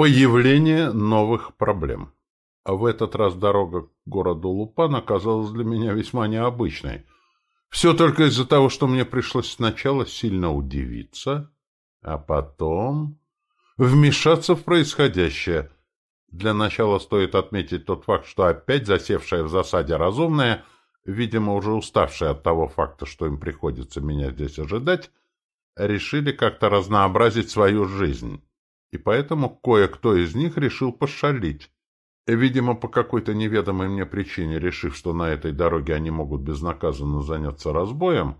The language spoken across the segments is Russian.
Появление новых проблем. А в этот раз дорога к городу Лупан оказалась для меня весьма необычной. Все только из-за того, что мне пришлось сначала сильно удивиться, а потом вмешаться в происходящее. Для начала стоит отметить тот факт, что опять засевшая в засаде разумная, видимо, уже уставшая от того факта, что им приходится меня здесь ожидать, решили как-то разнообразить свою жизнь и поэтому кое-кто из них решил пошалить. Видимо, по какой-то неведомой мне причине, решив, что на этой дороге они могут безнаказанно заняться разбоем,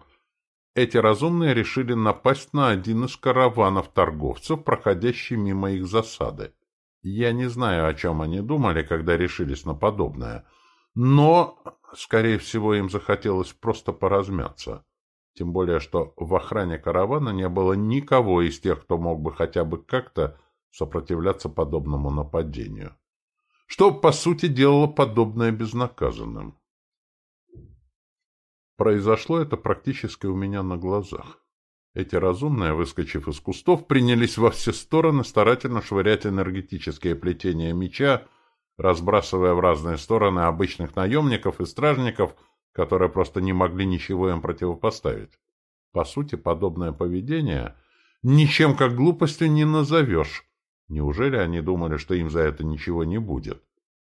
эти разумные решили напасть на один из караванов торговцев, проходящий мимо их засады. Я не знаю, о чем они думали, когда решились на подобное, но, скорее всего, им захотелось просто поразмяться. Тем более, что в охране каравана не было никого из тех, кто мог бы хотя бы как-то сопротивляться подобному нападению. Что, по сути, делало подобное безнаказанным. Произошло это практически у меня на глазах. Эти разумные, выскочив из кустов, принялись во все стороны старательно швырять энергетические плетения меча, разбрасывая в разные стороны обычных наемников и стражников – которые просто не могли ничего им противопоставить. По сути, подобное поведение ничем как глупостью не назовешь. Неужели они думали, что им за это ничего не будет?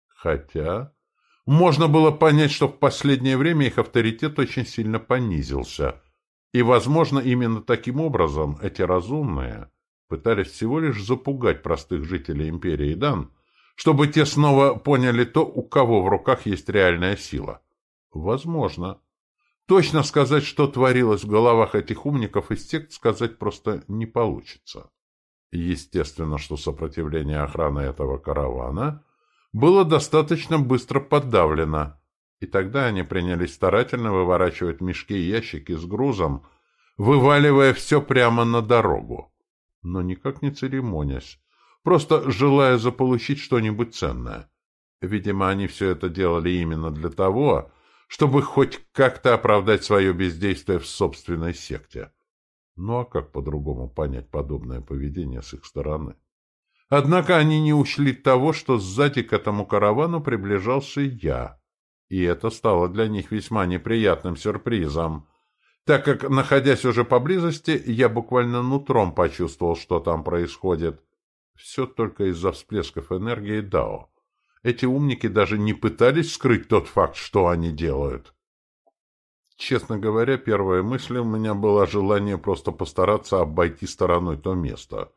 Хотя... Можно было понять, что в последнее время их авторитет очень сильно понизился. И, возможно, именно таким образом эти разумные пытались всего лишь запугать простых жителей империи Дан, чтобы те снова поняли то, у кого в руках есть реальная сила. Возможно. Точно сказать, что творилось в головах этих умников из сект, сказать просто не получится. Естественно, что сопротивление охраны этого каравана было достаточно быстро подавлено, и тогда они принялись старательно выворачивать мешки и ящики с грузом, вываливая все прямо на дорогу. Но никак не церемонясь, просто желая заполучить что-нибудь ценное. Видимо, они все это делали именно для того, чтобы хоть как-то оправдать свое бездействие в собственной секте. Ну а как по-другому понять подобное поведение с их стороны? Однако они не учли того, что сзади к этому каравану приближался я, и это стало для них весьма неприятным сюрпризом, так как, находясь уже поблизости, я буквально нутром почувствовал, что там происходит. Все только из-за всплесков энергии Дао. Эти умники даже не пытались скрыть тот факт, что они делают. Честно говоря, первая мысль у меня была желание просто постараться обойти стороной то место,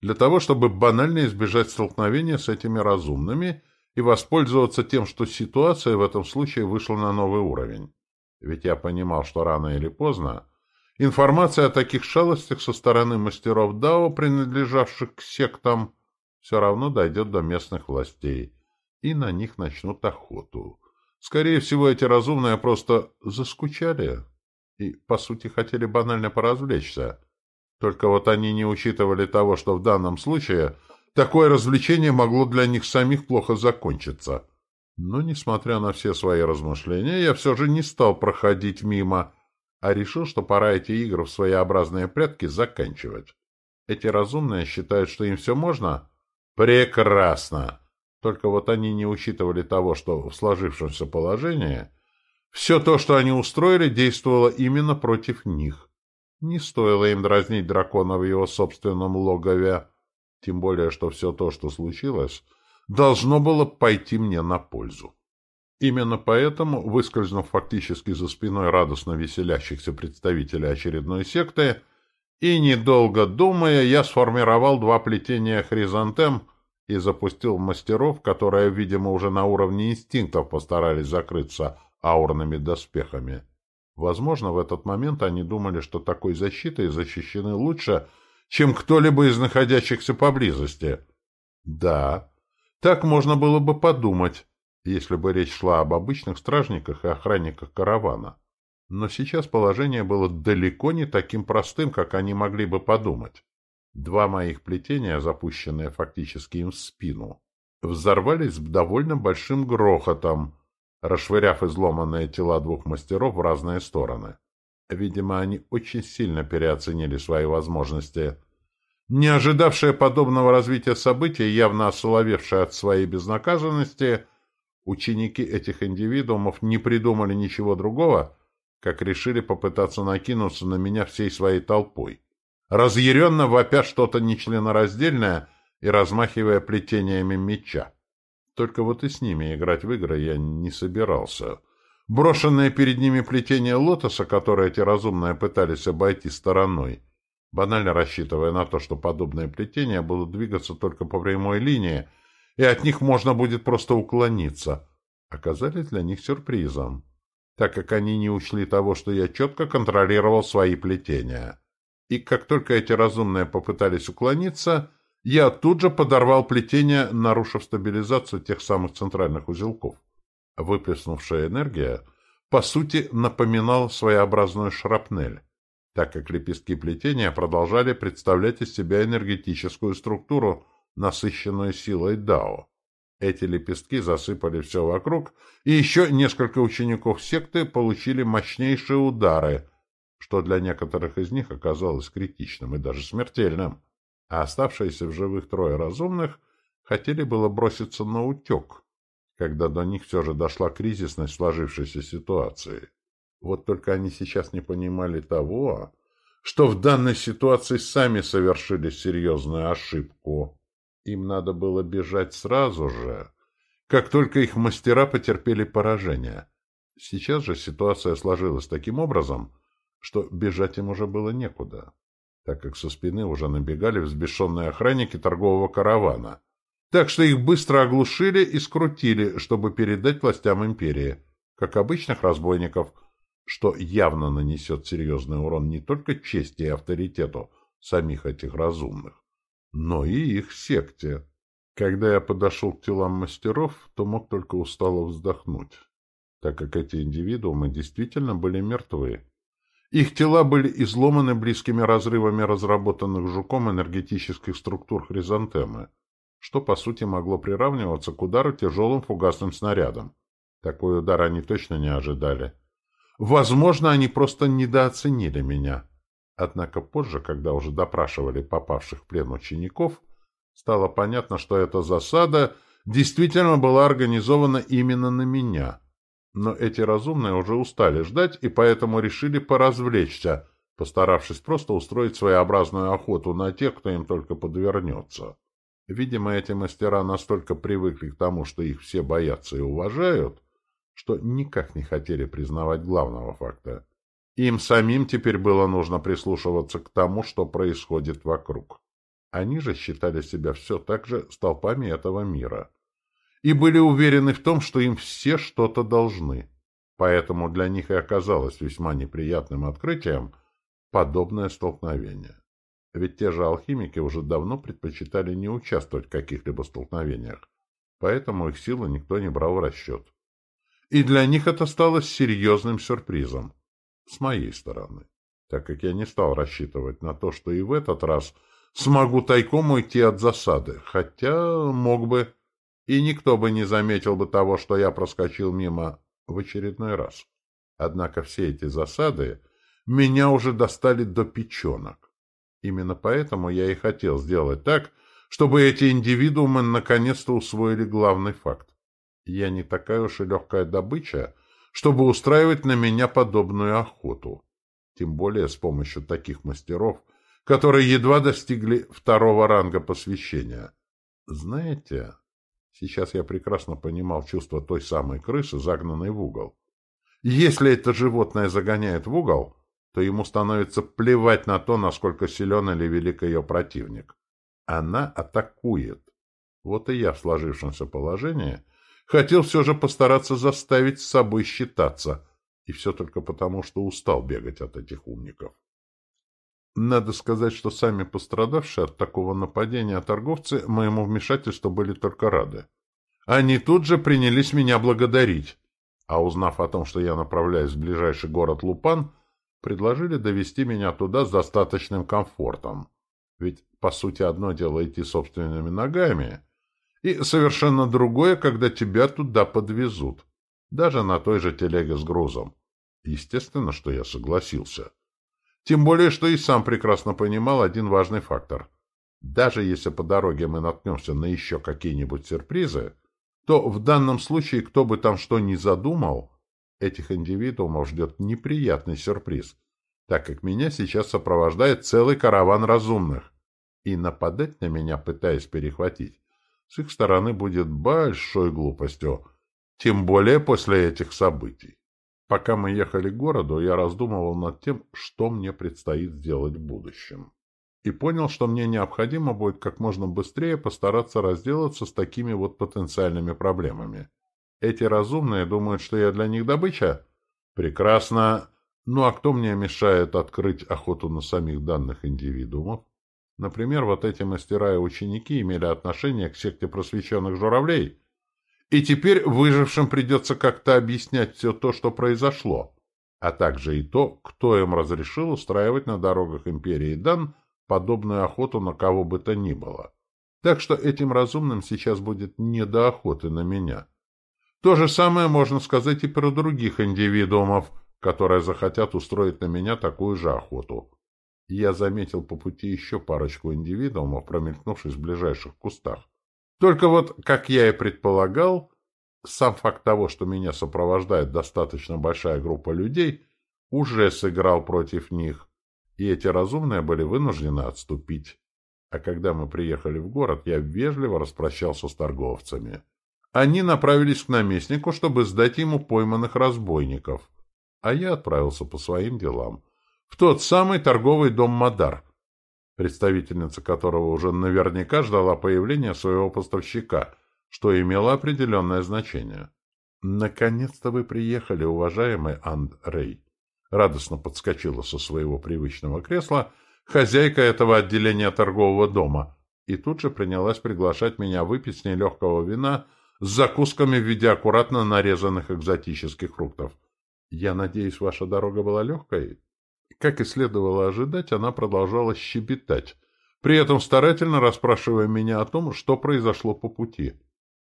для того, чтобы банально избежать столкновения с этими разумными и воспользоваться тем, что ситуация в этом случае вышла на новый уровень. Ведь я понимал, что рано или поздно информация о таких шалостях со стороны мастеров Дао, принадлежавших к сектам, все равно дойдет до местных властей и на них начнут охоту. Скорее всего, эти разумные просто заскучали и, по сути, хотели банально поразвлечься. Только вот они не учитывали того, что в данном случае такое развлечение могло для них самих плохо закончиться. Но, несмотря на все свои размышления, я все же не стал проходить мимо, а решил, что пора эти игры в своеобразные прятки заканчивать. Эти разумные считают, что им все можно? Прекрасно! Только вот они не учитывали того, что в сложившемся положении все то, что они устроили, действовало именно против них. Не стоило им дразнить дракона в его собственном логове, тем более, что все то, что случилось, должно было пойти мне на пользу. Именно поэтому, выскользнув фактически за спиной радостно веселящихся представителей очередной секты, и, недолго думая, я сформировал два плетения хризантем — и запустил мастеров, которые, видимо, уже на уровне инстинктов постарались закрыться аурными доспехами. Возможно, в этот момент они думали, что такой защитой защищены лучше, чем кто-либо из находящихся поблизости. Да, так можно было бы подумать, если бы речь шла об обычных стражниках и охранниках каравана. Но сейчас положение было далеко не таким простым, как они могли бы подумать. Два моих плетения, запущенные фактически им в спину, взорвались с довольно большим грохотом, расшвыряв изломанные тела двух мастеров в разные стороны. Видимо, они очень сильно переоценили свои возможности. Не ожидавшие подобного развития событий, явно осоловевшие от своей безнаказанности, ученики этих индивидуумов не придумали ничего другого, как решили попытаться накинуться на меня всей своей толпой. Разъяренно вопя что-то нечленораздельное и размахивая плетениями меча. Только вот и с ними играть в игры я не собирался. Брошенное перед ними плетение лотоса, которое эти разумные пытались обойти стороной, банально рассчитывая на то, что подобные плетения будут двигаться только по прямой линии, и от них можно будет просто уклониться, оказались для них сюрпризом, так как они не учли того, что я четко контролировал свои плетения. И как только эти разумные попытались уклониться, я тут же подорвал плетение, нарушив стабилизацию тех самых центральных узелков. Выплеснувшая энергия, по сути, напоминала своеобразную шрапнель так как лепестки плетения продолжали представлять из себя энергетическую структуру, насыщенную силой Дао. Эти лепестки засыпали все вокруг, и еще несколько учеников секты получили мощнейшие удары, что для некоторых из них оказалось критичным и даже смертельным. А оставшиеся в живых трое разумных хотели было броситься на утек, когда до них все же дошла кризисность сложившейся ситуации. Вот только они сейчас не понимали того, что в данной ситуации сами совершили серьезную ошибку. Им надо было бежать сразу же, как только их мастера потерпели поражение. Сейчас же ситуация сложилась таким образом, что бежать им уже было некуда, так как со спины уже набегали взбешенные охранники торгового каравана. Так что их быстро оглушили и скрутили, чтобы передать властям империи, как обычных разбойников – что явно нанесет серьезный урон не только чести и авторитету самих этих разумных, но и их секте. Когда я подошел к телам мастеров, то мог только устало вздохнуть, так как эти индивидуумы действительно были мертвы. Их тела были изломаны близкими разрывами разработанных жуком энергетических структур хризантемы, что, по сути, могло приравниваться к удару тяжелым фугасным снарядом. Такой удар они точно не ожидали. Возможно, они просто недооценили меня. Однако позже, когда уже допрашивали попавших в плен учеников, стало понятно, что эта засада действительно была организована именно на меня. Но эти разумные уже устали ждать и поэтому решили поразвлечься, постаравшись просто устроить своеобразную охоту на тех, кто им только подвернется. Видимо, эти мастера настолько привыкли к тому, что их все боятся и уважают, что никак не хотели признавать главного факта. Им самим теперь было нужно прислушиваться к тому, что происходит вокруг. Они же считали себя все так же столпами этого мира. И были уверены в том, что им все что-то должны. Поэтому для них и оказалось весьма неприятным открытием подобное столкновение. Ведь те же алхимики уже давно предпочитали не участвовать в каких-либо столкновениях, поэтому их силы никто не брал в расчет и для них это стало серьезным сюрпризом. С моей стороны, так как я не стал рассчитывать на то, что и в этот раз смогу тайком уйти от засады, хотя мог бы, и никто бы не заметил бы того, что я проскочил мимо в очередной раз. Однако все эти засады меня уже достали до печенок. Именно поэтому я и хотел сделать так, чтобы эти индивидуумы наконец-то усвоили главный факт. Я не такая уж и легкая добыча, чтобы устраивать на меня подобную охоту. Тем более с помощью таких мастеров, которые едва достигли второго ранга посвящения. Знаете, сейчас я прекрасно понимал чувство той самой крысы, загнанной в угол. Если это животное загоняет в угол, то ему становится плевать на то, насколько силен или велик ее противник. Она атакует. Вот и я в сложившемся положении – хотел все же постараться заставить с собой считаться. И все только потому, что устал бегать от этих умников. Надо сказать, что сами пострадавшие от такого нападения торговцы моему вмешательству были только рады. Они тут же принялись меня благодарить, а узнав о том, что я направляюсь в ближайший город Лупан, предложили довести меня туда с достаточным комфортом. Ведь, по сути, одно дело идти собственными ногами, и совершенно другое, когда тебя туда подвезут. Даже на той же телеге с грузом. Естественно, что я согласился. Тем более, что и сам прекрасно понимал один важный фактор. Даже если по дороге мы наткнемся на еще какие-нибудь сюрпризы, то в данном случае, кто бы там что ни задумал, этих индивидуумов ждет неприятный сюрприз, так как меня сейчас сопровождает целый караван разумных. И нападать на меня, пытаясь перехватить, с их стороны будет большой глупостью, тем более после этих событий. Пока мы ехали к городу, я раздумывал над тем, что мне предстоит сделать в будущем. И понял, что мне необходимо будет как можно быстрее постараться разделаться с такими вот потенциальными проблемами. Эти разумные думают, что я для них добыча? Прекрасно. Ну а кто мне мешает открыть охоту на самих данных индивидуумов? Например, вот эти мастера и ученики имели отношение к секте просвещенных журавлей. И теперь выжившим придется как-то объяснять все то, что произошло, а также и то, кто им разрешил устраивать на дорогах империи Дан подобную охоту на кого бы то ни было. Так что этим разумным сейчас будет не до охоты на меня. То же самое можно сказать и про других индивидуумов, которые захотят устроить на меня такую же охоту. Я заметил по пути еще парочку индивидуумов, промелькнувшись в ближайших кустах. Только вот, как я и предполагал, сам факт того, что меня сопровождает достаточно большая группа людей, уже сыграл против них, и эти разумные были вынуждены отступить. А когда мы приехали в город, я вежливо распрощался с торговцами. Они направились к наместнику, чтобы сдать ему пойманных разбойников, а я отправился по своим делам в тот самый торговый дом «Мадар», представительница которого уже наверняка ждала появления своего поставщика, что имело определенное значение. «Наконец-то вы приехали, уважаемый Андрей!» Радостно подскочила со своего привычного кресла хозяйка этого отделения торгового дома и тут же принялась приглашать меня выпить с ней легкого вина с закусками в виде аккуратно нарезанных экзотических фруктов. «Я надеюсь, ваша дорога была легкой?» Как и следовало ожидать, она продолжала щебетать, при этом старательно расспрашивая меня о том, что произошло по пути.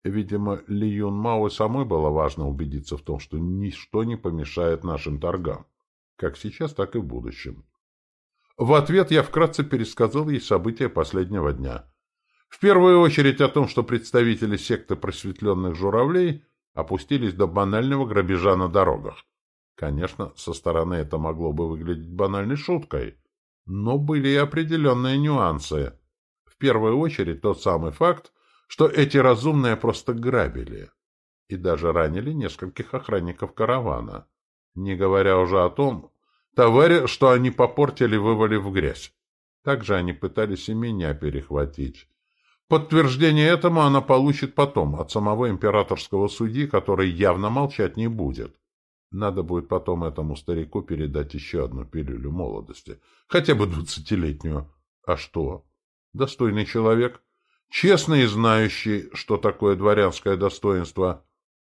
Видимо, Ли Юн Мао самой было важно убедиться в том, что ничто не помешает нашим торгам, как сейчас, так и в будущем. В ответ я вкратце пересказал ей события последнего дня. В первую очередь о том, что представители секты просветленных журавлей опустились до банального грабежа на дорогах. Конечно, со стороны это могло бы выглядеть банальной шуткой, но были и определенные нюансы. В первую очередь тот самый факт, что эти разумные просто грабили и даже ранили нескольких охранников каравана, не говоря уже о том, товаре, что они попортили, вывалив в грязь. Также они пытались и меня перехватить. Подтверждение этому она получит потом, от самого императорского судьи, который явно молчать не будет. Надо будет потом этому старику передать еще одну пилюлю молодости. Хотя бы двадцатилетнюю. А что? Достойный человек. Честный и знающий, что такое дворянское достоинство.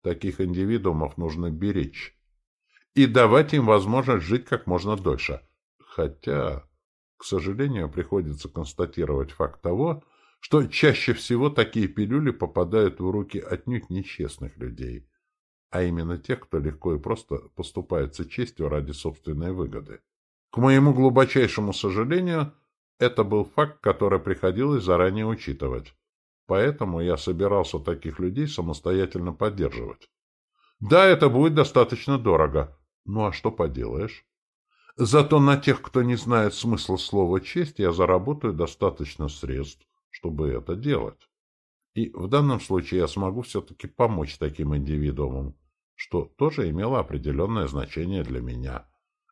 Таких индивидуумов нужно беречь. И давать им возможность жить как можно дольше. Хотя, к сожалению, приходится констатировать факт того, что чаще всего такие пилюли попадают в руки отнюдь нечестных людей а именно тех, кто легко и просто поступается честью ради собственной выгоды. К моему глубочайшему сожалению, это был факт, который приходилось заранее учитывать. Поэтому я собирался таких людей самостоятельно поддерживать. Да, это будет достаточно дорого. Ну а что поделаешь? Зато на тех, кто не знает смысла слова «честь», я заработаю достаточно средств, чтобы это делать. И в данном случае я смогу все-таки помочь таким индивидуумам, что тоже имело определенное значение для меня.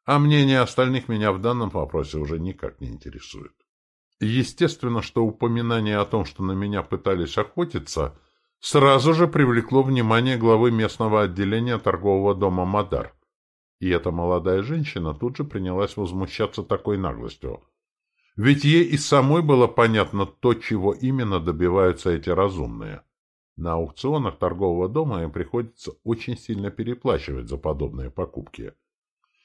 А мнение остальных меня в данном вопросе уже никак не интересует. Естественно, что упоминание о том, что на меня пытались охотиться, сразу же привлекло внимание главы местного отделения торгового дома «Мадар». И эта молодая женщина тут же принялась возмущаться такой наглостью. Ведь ей и самой было понятно то, чего именно добиваются эти разумные. На аукционах торгового дома им приходится очень сильно переплачивать за подобные покупки.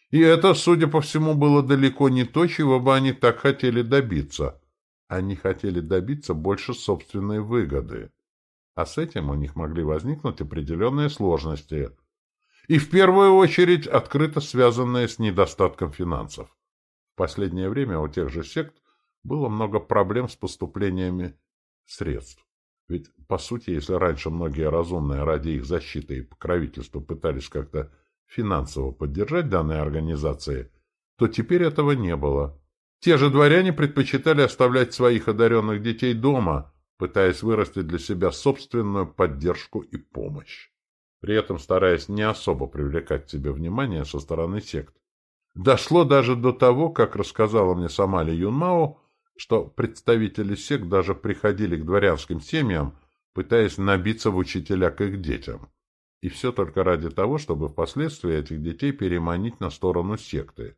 И это, судя по всему, было далеко не то, чего бы они так хотели добиться. Они хотели добиться больше собственной выгоды. А с этим у них могли возникнуть определенные сложности. И в первую очередь открыто связанные с недостатком финансов. В последнее время у тех же сект было много проблем с поступлениями средств. Ведь, по сути, если раньше многие разумные ради их защиты и покровительства пытались как-то финансово поддержать данные организации, то теперь этого не было. Те же дворяне предпочитали оставлять своих одаренных детей дома, пытаясь вырастить для себя собственную поддержку и помощь, при этом стараясь не особо привлекать к себе внимание со стороны сект. Дошло даже до того, как рассказала мне сама Ли Юнмао, что представители сект даже приходили к дворянским семьям, пытаясь набиться в учителя к их детям. И все только ради того, чтобы впоследствии этих детей переманить на сторону секты.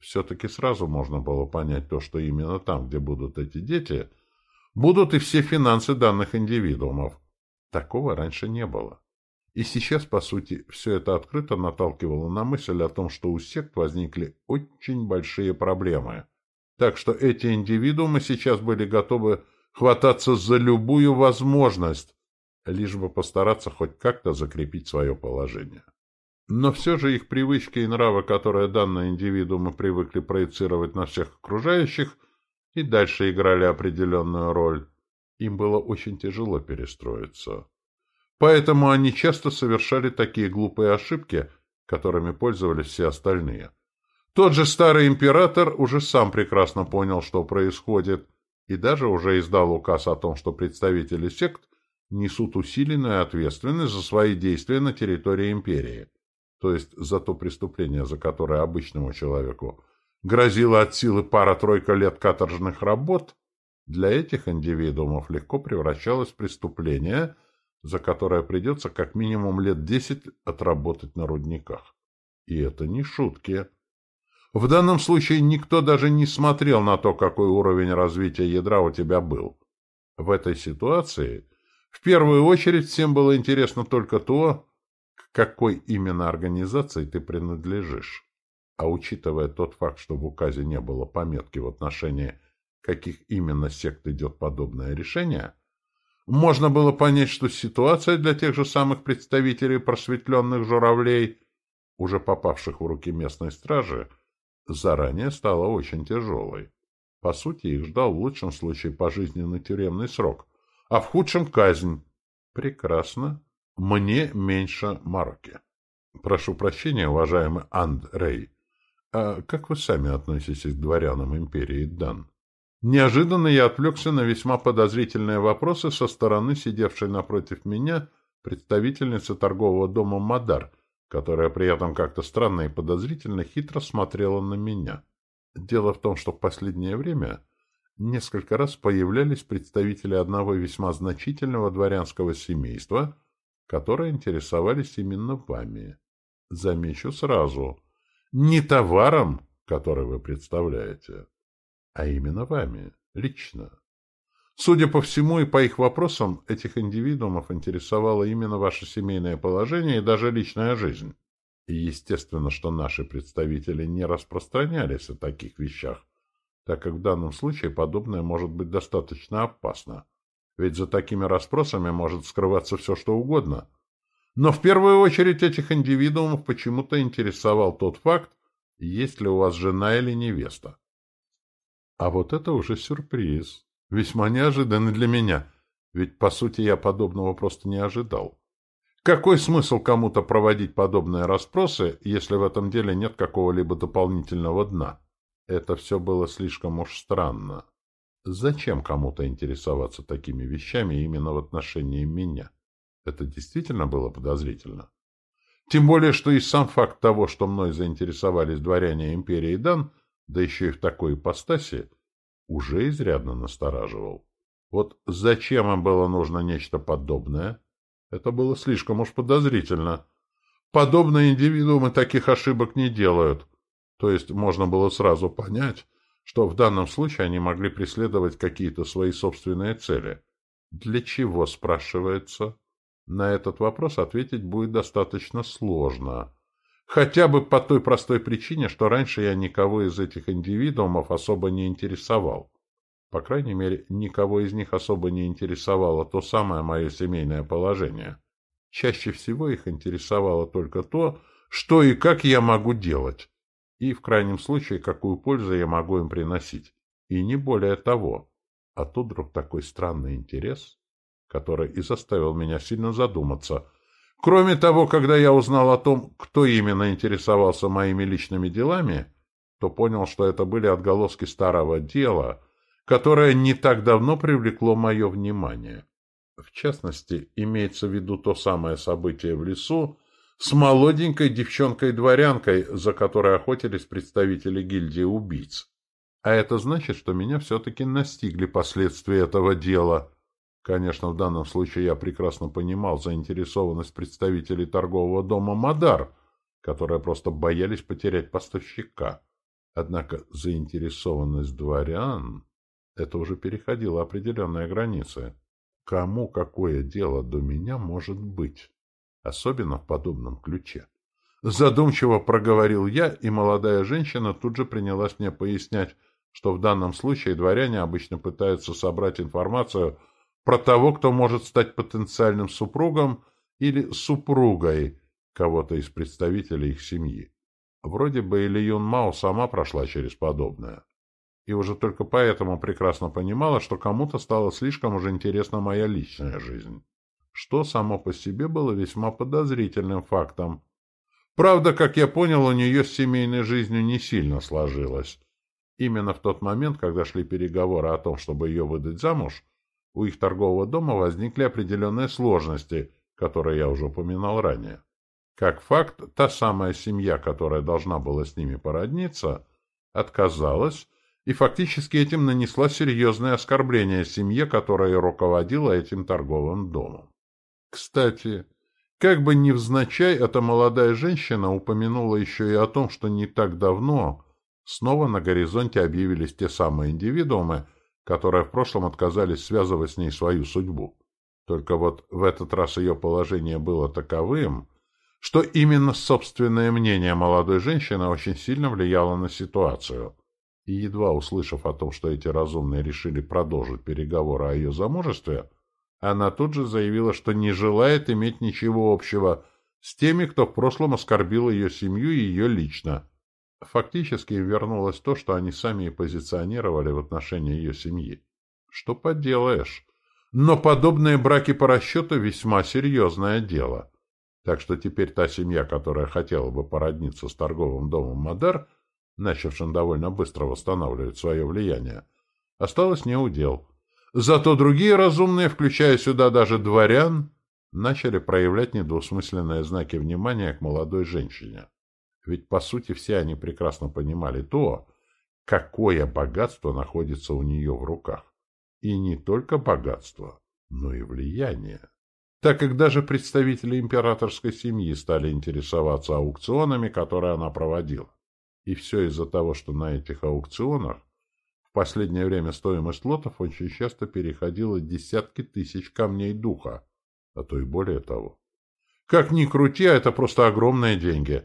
Все-таки сразу можно было понять то, что именно там, где будут эти дети, будут и все финансы данных индивидуумов. Такого раньше не было. И сейчас, по сути, все это открыто наталкивало на мысль о том, что у сект возникли очень большие проблемы – так что эти индивидуумы сейчас были готовы хвататься за любую возможность, лишь бы постараться хоть как-то закрепить свое положение. Но все же их привычки и нравы, которые данные индивидуумы привыкли проецировать на всех окружающих, и дальше играли определенную роль. Им было очень тяжело перестроиться. Поэтому они часто совершали такие глупые ошибки, которыми пользовались все остальные. Тот же старый император уже сам прекрасно понял, что происходит, и даже уже издал указ о том, что представители сект несут усиленную ответственность за свои действия на территории империи, то есть за то преступление, за которое обычному человеку грозило от силы пара-тройка лет каторжных работ, для этих индивидуумов легко превращалось в преступление, за которое придется как минимум лет десять отработать на рудниках. И это не шутки. В данном случае никто даже не смотрел на то, какой уровень развития ядра у тебя был. В этой ситуации в первую очередь всем было интересно только то, к какой именно организации ты принадлежишь. А учитывая тот факт, что в указе не было пометки в отношении, каких именно сект идет подобное решение, можно было понять, что ситуация для тех же самых представителей просветленных журавлей, уже попавших в руки местной стражи, заранее стала очень тяжелой. По сути, их ждал в лучшем случае пожизненный тюремный срок, а в худшем — казнь. Прекрасно. Мне меньше марки. Прошу прощения, уважаемый Андрей. А как вы сами относитесь к дворянам империи Дан? Неожиданно я отвлекся на весьма подозрительные вопросы со стороны сидевшей напротив меня представительницы торгового дома «Мадар», которая при этом как-то странно и подозрительно хитро смотрела на меня. Дело в том, что в последнее время несколько раз появлялись представители одного весьма значительного дворянского семейства, которые интересовались именно вами. Замечу сразу, не товаром, который вы представляете, а именно вами, лично. Судя по всему и по их вопросам, этих индивидуумов интересовало именно ваше семейное положение и даже личная жизнь. И естественно, что наши представители не распространялись о таких вещах, так как в данном случае подобное может быть достаточно опасно. Ведь за такими расспросами может скрываться все, что угодно. Но в первую очередь этих индивидуумов почему-то интересовал тот факт, есть ли у вас жена или невеста. А вот это уже сюрприз. Весьма неожиданно для меня, ведь, по сути, я подобного просто не ожидал. Какой смысл кому-то проводить подобные расспросы, если в этом деле нет какого-либо дополнительного дна? Это все было слишком уж странно. Зачем кому-то интересоваться такими вещами именно в отношении меня? Это действительно было подозрительно. Тем более, что и сам факт того, что мной заинтересовались дворяне империи Дан, да еще и в такой ипостаси, уже изрядно настораживал. Вот зачем им было нужно нечто подобное? Это было слишком уж подозрительно. Подобные индивидуумы таких ошибок не делают. То есть можно было сразу понять, что в данном случае они могли преследовать какие-то свои собственные цели. Для чего, спрашивается? На этот вопрос ответить будет достаточно сложно. Хотя бы по той простой причине, что раньше я никого из этих индивидуумов особо не интересовал. По крайней мере, никого из них особо не интересовало то самое мое семейное положение. Чаще всего их интересовало только то, что и как я могу делать, и, в крайнем случае, какую пользу я могу им приносить. И не более того. А тут вдруг такой странный интерес, который и заставил меня сильно задуматься. Кроме того, когда я узнал о том, кто именно интересовался моими личными делами, то понял, что это были отголоски старого дела, которое не так давно привлекло мое внимание. В частности, имеется в виду то самое событие в лесу с молоденькой девчонкой-дворянкой, за которой охотились представители гильдии убийц. А это значит, что меня все-таки настигли последствия этого дела. Конечно, в данном случае я прекрасно понимал заинтересованность представителей торгового дома «Мадар», которые просто боялись потерять поставщика. Однако заинтересованность дворян — это уже переходило определенные границы. Кому какое дело до меня может быть? Особенно в подобном ключе. Задумчиво проговорил я, и молодая женщина тут же принялась мне пояснять, что в данном случае дворяне обычно пытаются собрать информацию про того, кто может стать потенциальным супругом или супругой кого-то из представителей их семьи. Вроде бы Или Юн Мао сама прошла через подобное и уже только поэтому прекрасно понимала, что кому-то стало слишком уже интересна моя личная жизнь, что само по себе было весьма подозрительным фактом. Правда, как я понял, у нее с семейной жизнью не сильно сложилось. Именно в тот момент, когда шли переговоры о том, чтобы ее выдать замуж, у их торгового дома возникли определенные сложности, которые я уже упоминал ранее. Как факт, та самая семья, которая должна была с ними породниться, отказалась и фактически этим нанесла серьезное оскорбление семье, которая руководила этим торговым домом. Кстати, как бы невзначай, эта молодая женщина упомянула еще и о том, что не так давно снова на горизонте объявились те самые индивидуумы, которые в прошлом отказались связывать с ней свою судьбу. Только вот в этот раз ее положение было таковым, что именно собственное мнение молодой женщины очень сильно влияло на ситуацию – и, едва услышав о том, что эти разумные решили продолжить переговоры о ее замужестве, она тут же заявила, что не желает иметь ничего общего с теми, кто в прошлом оскорбил ее семью и ее лично. Фактически им вернулось то, что они сами и позиционировали в отношении ее семьи. Что поделаешь? Но подобные браки по расчету весьма серьезное дело. Так что теперь та семья, которая хотела бы породниться с торговым домом Мадар, начавшим довольно быстро восстанавливать свое влияние, осталось неудел. Зато другие разумные, включая сюда даже дворян, начали проявлять недвусмысленные знаки внимания к молодой женщине. Ведь, по сути, все они прекрасно понимали то, какое богатство находится у нее в руках. И не только богатство, но и влияние. Так как даже представители императорской семьи стали интересоваться аукционами, которые она проводила. И все из-за того, что на этих аукционах в последнее время стоимость лотов очень часто переходила десятки тысяч камней духа, а то и более того. Как ни крути, а это просто огромные деньги.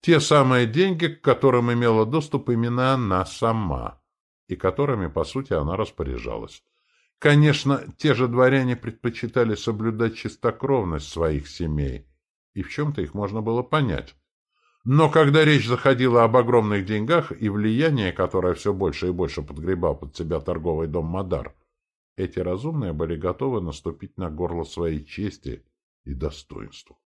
Те самые деньги, к которым имела доступ именно она сама, и которыми, по сути, она распоряжалась. Конечно, те же дворяне предпочитали соблюдать чистокровность своих семей, и в чем-то их можно было понять. Но когда речь заходила об огромных деньгах и влиянии, которое все больше и больше подгребал под себя торговый дом Мадар, эти разумные были готовы наступить на горло своей чести и достоинству.